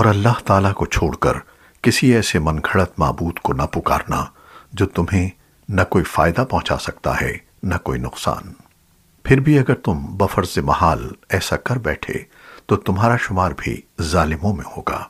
اور اللہ تعالیٰ کو چھوڑ کر کسی ایسے من گھڑت معبود کو نہ پکارنا جو تمہیں نہ کوئی فائدہ پہنچا سکتا ہے، نہ کوئی نقصان۔ پھر بھی اگر تم بفرز محال ایسا کر بیٹھے، تو تمہارا شمار بھی ظالموں میں ہوگا۔